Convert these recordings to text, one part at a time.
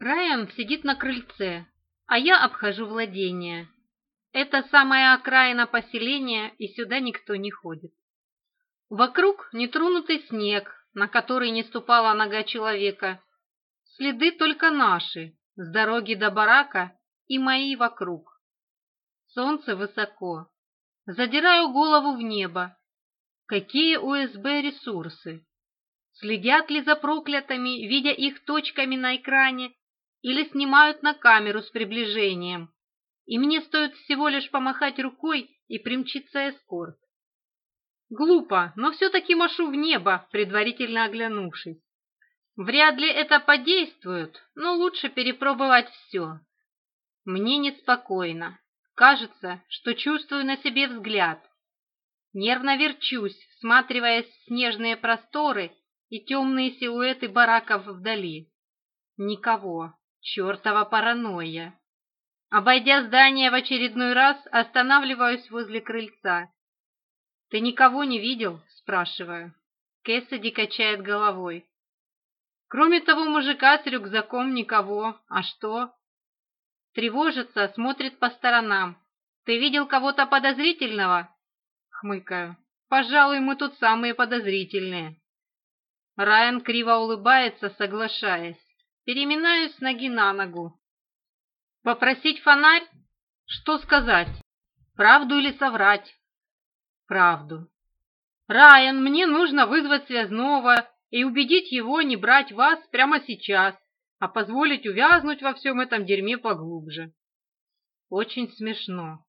Райан сидит на крыльце, а я обхожу владение. Это самая окраина поселения, и сюда никто не ходит. Вокруг нетронутый снег, на который не ступала нога человека. Следы только наши, с дороги до барака и мои вокруг. Солнце высоко. Задираю голову в небо. Какие УСБ ресурсы? Следят ли за проклятыми, видя их точками на экране или снимают на камеру с приближением, и мне стоит всего лишь помахать рукой и примчиться эскорт. Глупо, но все-таки машу в небо, предварительно оглянувшись. Вряд ли это подействует, но лучше перепробовать все. Мне неспокойно. Кажется, что чувствую на себе взгляд. Нервно верчусь, всматриваясь в снежные просторы и темные силуэты бараков вдали. Никого. Чертова паранойя! Обойдя здание в очередной раз, останавливаюсь возле крыльца. «Ты никого не видел?» – спрашиваю. Кэссиди качает головой. «Кроме того мужика с рюкзаком никого. А что?» Тревожится, смотрит по сторонам. «Ты видел кого-то подозрительного?» Хмыкаю. «Пожалуй, мы тут самые подозрительные». Райан криво улыбается, соглашаясь переминаюсь с ноги на ногу. Попросить фонарь? Что сказать? Правду или соврать? Правду. Райан, мне нужно вызвать связного и убедить его не брать вас прямо сейчас, а позволить увязнуть во всем этом дерьме поглубже. Очень смешно.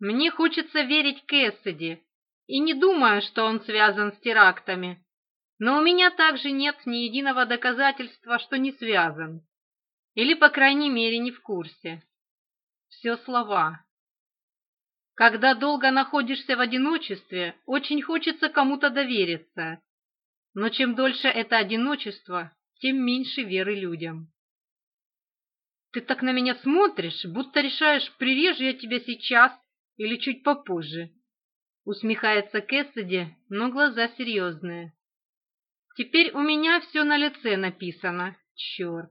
Мне хочется верить Кэссиди, и не думаю, что он связан с терактами. Но у меня также нет ни единого доказательства, что не связан. Или, по крайней мере, не в курсе. Все слова. Когда долго находишься в одиночестве, очень хочется кому-то довериться. Но чем дольше это одиночество, тем меньше веры людям. Ты так на меня смотришь, будто решаешь, прирежу я тебя сейчас или чуть попозже. Усмехается Кэссиди, но глаза серьезные. Теперь у меня все на лице написано. Черт.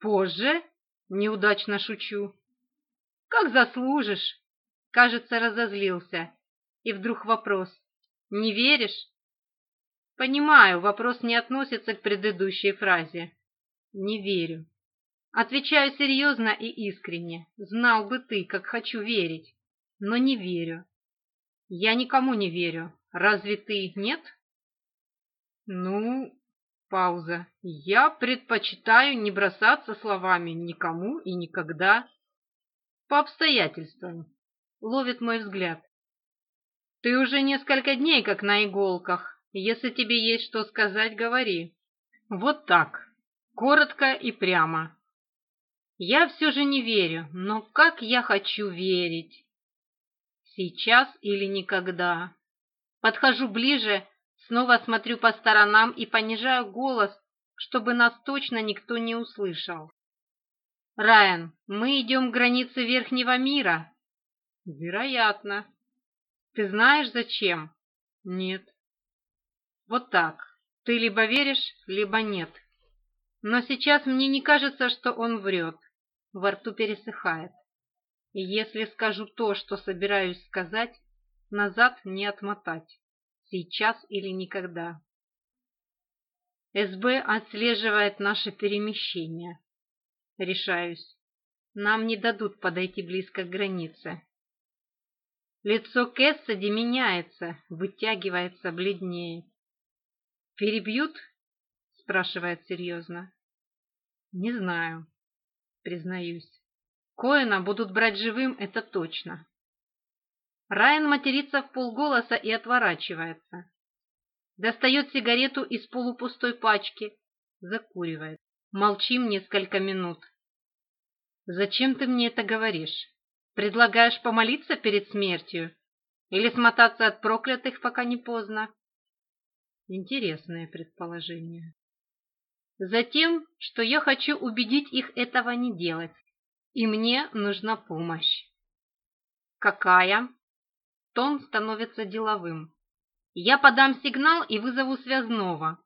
Позже? Неудачно шучу. Как заслужишь? Кажется, разозлился. И вдруг вопрос. Не веришь? Понимаю, вопрос не относится к предыдущей фразе. Не верю. Отвечаю серьезно и искренне. Знал бы ты, как хочу верить, но не верю. Я никому не верю. Разве ты нет? Ну, пауза. Я предпочитаю не бросаться словами никому и никогда. По обстоятельствам. Ловит мой взгляд. Ты уже несколько дней как на иголках. Если тебе есть что сказать, говори. Вот так. Коротко и прямо. Я все же не верю, но как я хочу верить. Сейчас или никогда. Подхожу ближе Снова смотрю по сторонам и понижаю голос, чтобы нас точно никто не услышал. «Райан, мы идем к границе Верхнего мира?» «Вероятно». «Ты знаешь, зачем?» «Нет». «Вот так. Ты либо веришь, либо нет». Но сейчас мне не кажется, что он врет. Во рту пересыхает. И если скажу то, что собираюсь сказать, назад не отмотать. Сейчас или никогда. СБ отслеживает наше перемещение. Решаюсь. Нам не дадут подойти близко к границе. Лицо Кэссиди меняется, вытягивается, бледнее. «Перебьют?» — спрашивает серьезно. «Не знаю», — признаюсь. Коэна будут брать живым, это точно. Райан матерится в полголоса и отворачивается. Достает сигарету из полупустой пачки. Закуривает. Молчим несколько минут. «Зачем ты мне это говоришь? Предлагаешь помолиться перед смертью? Или смотаться от проклятых, пока не поздно?» Интересное предположение. Затем, что я хочу убедить их этого не делать, и мне нужна помощь. «Какая?» Тон становится деловым. Я подам сигнал и вызову связного.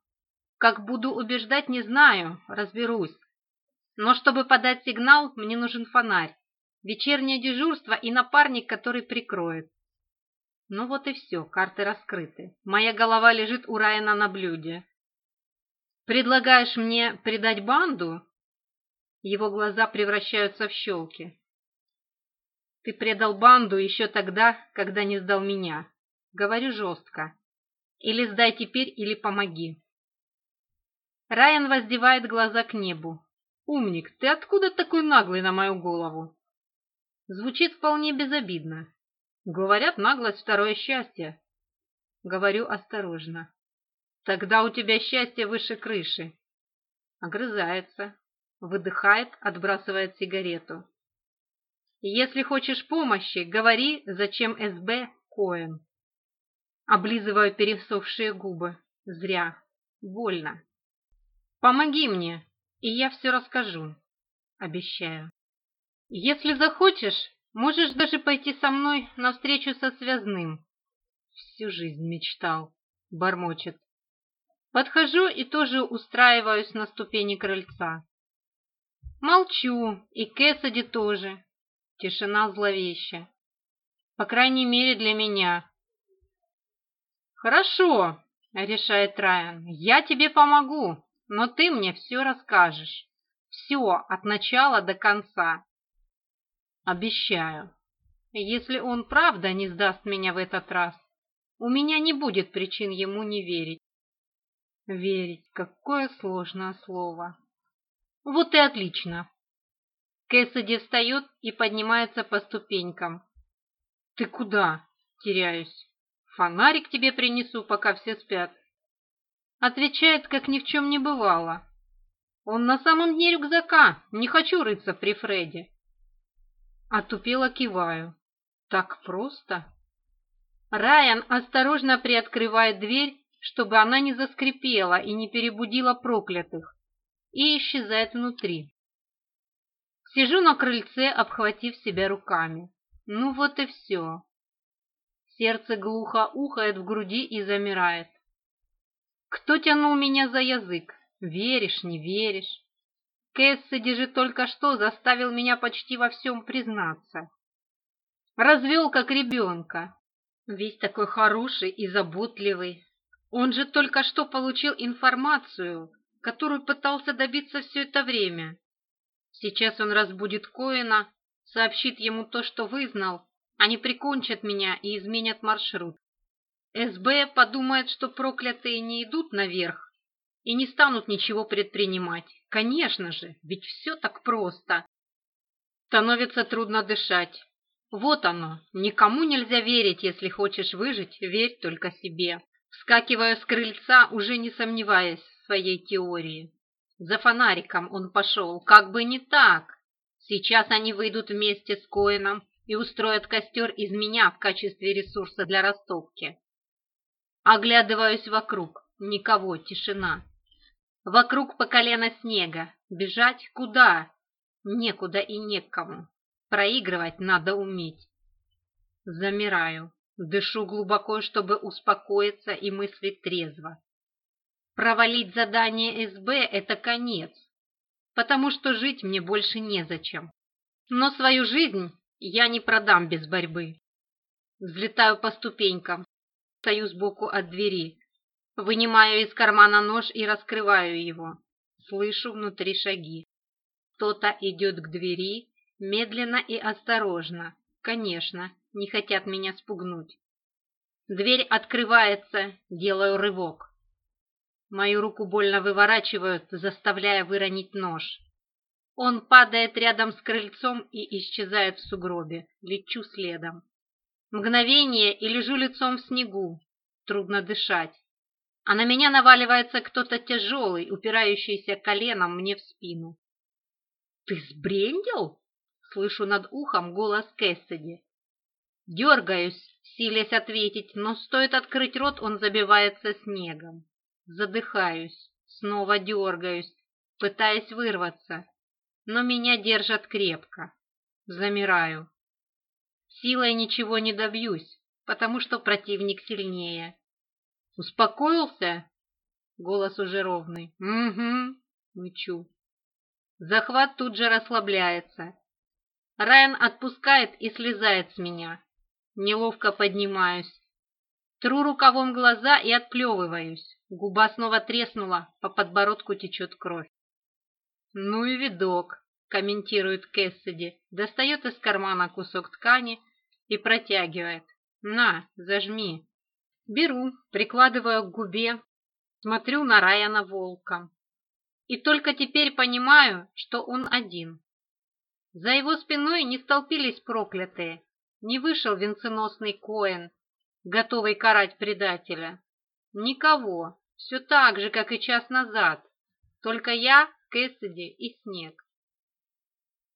Как буду убеждать, не знаю, разберусь. Но чтобы подать сигнал, мне нужен фонарь, вечернее дежурство и напарник, который прикроет. Ну вот и все, карты раскрыты. Моя голова лежит у Райана на блюде. «Предлагаешь мне предать банду?» Его глаза превращаются в щелки. Ты предал банду еще тогда, когда не сдал меня. Говорю жестко. Или сдай теперь, или помоги. Райан воздевает глаза к небу. «Умник, ты откуда такой наглый на мою голову?» Звучит вполне безобидно. Говорят, наглость — второе счастье. Говорю осторожно. Тогда у тебя счастье выше крыши. Огрызается, выдыхает, отбрасывает сигарету. Если хочешь помощи, говори, зачем СБ Коэн. Облизываю пересохшие губы. Зря. Больно. Помоги мне, и я все расскажу. Обещаю. Если захочешь, можешь даже пойти со мной на встречу со связным. Всю жизнь мечтал. Бормочет. Подхожу и тоже устраиваюсь на ступени крыльца. Молчу, и Кэссиди тоже, Тишина зловеща. По крайней мере, для меня. «Хорошо», — решает Райан, — «я тебе помогу, но ты мне все расскажешь. Все, от начала до конца». «Обещаю. Если он правда не сдаст меня в этот раз, у меня не будет причин ему не верить». «Верить» — какое сложное слово. «Вот и отлично», Кэссиди встает и поднимается по ступенькам. «Ты куда?» – теряюсь. «Фонарик тебе принесу, пока все спят». Отвечает, как ни в чем не бывало. «Он на самом дне рюкзака, не хочу рыться при Фреде». Отупело киваю. «Так просто?» Райан осторожно приоткрывает дверь, чтобы она не заскрипела и не перебудила проклятых, и исчезает внутри. Сижу на крыльце, обхватив себя руками. Ну вот и все. Сердце глухо ухает в груди и замирает. Кто тянул меня за язык? Веришь, не веришь? Кэссиди же только что заставил меня почти во всем признаться. Развел как ребенка. Весь такой хороший и заботливый. Он же только что получил информацию, которую пытался добиться все это время. Сейчас он разбудит Коина, сообщит ему то, что вызнал. Они прикончат меня и изменят маршрут. СБ подумает, что проклятые не идут наверх и не станут ничего предпринимать. Конечно же, ведь все так просто. Становится трудно дышать. Вот оно, никому нельзя верить, если хочешь выжить, верь только себе. Вскакивая с крыльца, уже не сомневаясь в своей теории. За фонариком он пошел, как бы не так. Сейчас они выйдут вместе с Коином и устроят костер из меня в качестве ресурса для растопки. Оглядываюсь вокруг. Никого, тишина. Вокруг по колено снега. Бежать куда? Некуда и некому. Проигрывать надо уметь. Замираю. Дышу глубоко, чтобы успокоиться и мыслить трезво. Провалить задание СБ – это конец, потому что жить мне больше незачем. Но свою жизнь я не продам без борьбы. Взлетаю по ступенькам, стою сбоку от двери, вынимаю из кармана нож и раскрываю его. Слышу внутри шаги. Кто-то идет к двери, медленно и осторожно. Конечно, не хотят меня спугнуть. Дверь открывается, делаю рывок. Мою руку больно выворачивают, заставляя выронить нож. Он падает рядом с крыльцом и исчезает в сугробе. Лечу следом. Мгновение и лежу лицом в снегу. Трудно дышать. А на меня наваливается кто-то тяжелый, упирающийся коленом мне в спину. «Ты сбрендил?» — слышу над ухом голос Кэссиди. Дергаюсь, силясь ответить, но стоит открыть рот, он забивается снегом задыхаюсь, снова дергаюсь, пытаясь вырваться, но меня держат крепко. Замираю. Силой ничего не добьюсь, потому что противник сильнее. «Успокоился?» Голос уже ровный. «Угу», — мычу. Захват тут же расслабляется. Райан отпускает и слезает с меня. Неловко поднимаюсь, Тру рукавом глаза и отплевываюсь. Губа снова треснула, по подбородку течет кровь. «Ну и видок», — комментирует Кэссиди, достает из кармана кусок ткани и протягивает. «На, зажми». Беру, прикладываю к губе, смотрю на Райана Волка. И только теперь понимаю, что он один. За его спиной не столпились проклятые, не вышел венценосный Коэн, готовый карать предателя. Никого, все так же, как и час назад. Только я, Кэссиди и Снег.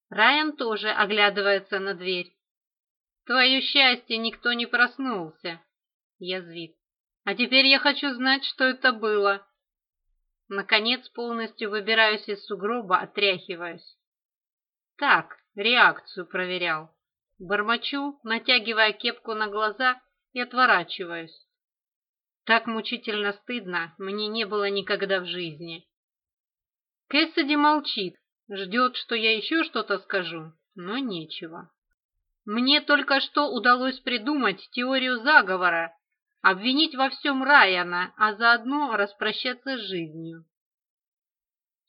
Райан тоже оглядывается на дверь. «Твое счастье, никто не проснулся», — язвит. «А теперь я хочу знать, что это было». Наконец полностью выбираюсь из сугроба, отряхиваюсь. Так, реакцию проверял. Бормочу, натягивая кепку на глаза и отворачиваюсь. Так мучительно стыдно мне не было никогда в жизни. Кэссиди молчит, ждет, что я еще что-то скажу, но нечего. Мне только что удалось придумать теорию заговора, обвинить во всем Райана, а заодно распрощаться с жизнью.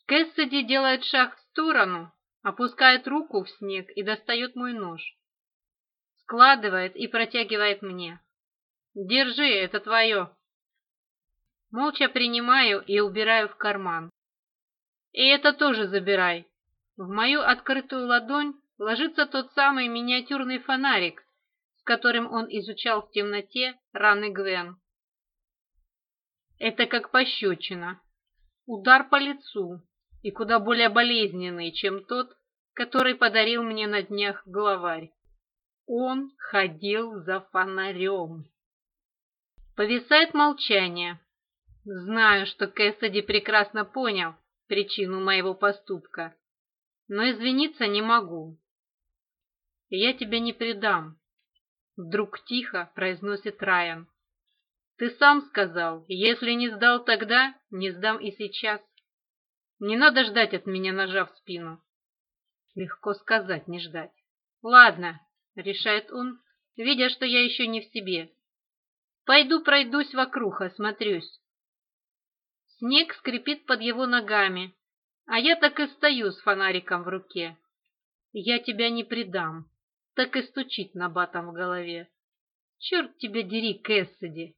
Кэссиди делает шаг в сторону, опускает руку в снег и достает мой нож. Складывает и протягивает мне. Держи, это твое. Молча принимаю и убираю в карман. И это тоже забирай. В мою открытую ладонь ложится тот самый миниатюрный фонарик, с которым он изучал в темноте раны Гвен. Это как пощечина. Удар по лицу, и куда более болезненный, чем тот, который подарил мне на днях главарь. Он ходил за фонарем. Повисает молчание. Знаю, что Кэссиди прекрасно понял причину моего поступка, но извиниться не могу. Я тебя не предам. Вдруг тихо произносит Райан. Ты сам сказал, если не сдал тогда, не сдам и сейчас. Не надо ждать от меня, нажав спину. Легко сказать, не ждать. Ладно, решает он, видя, что я еще не в себе. Пойду пройдусь вокруг, осмотрюсь. Снег скрипит под его ногами, а я так и стою с фонариком в руке. Я тебя не предам, так и стучит на батом в голове. Черт тебя дери, Кэссиди.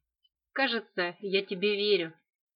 Кажется, я тебе верю.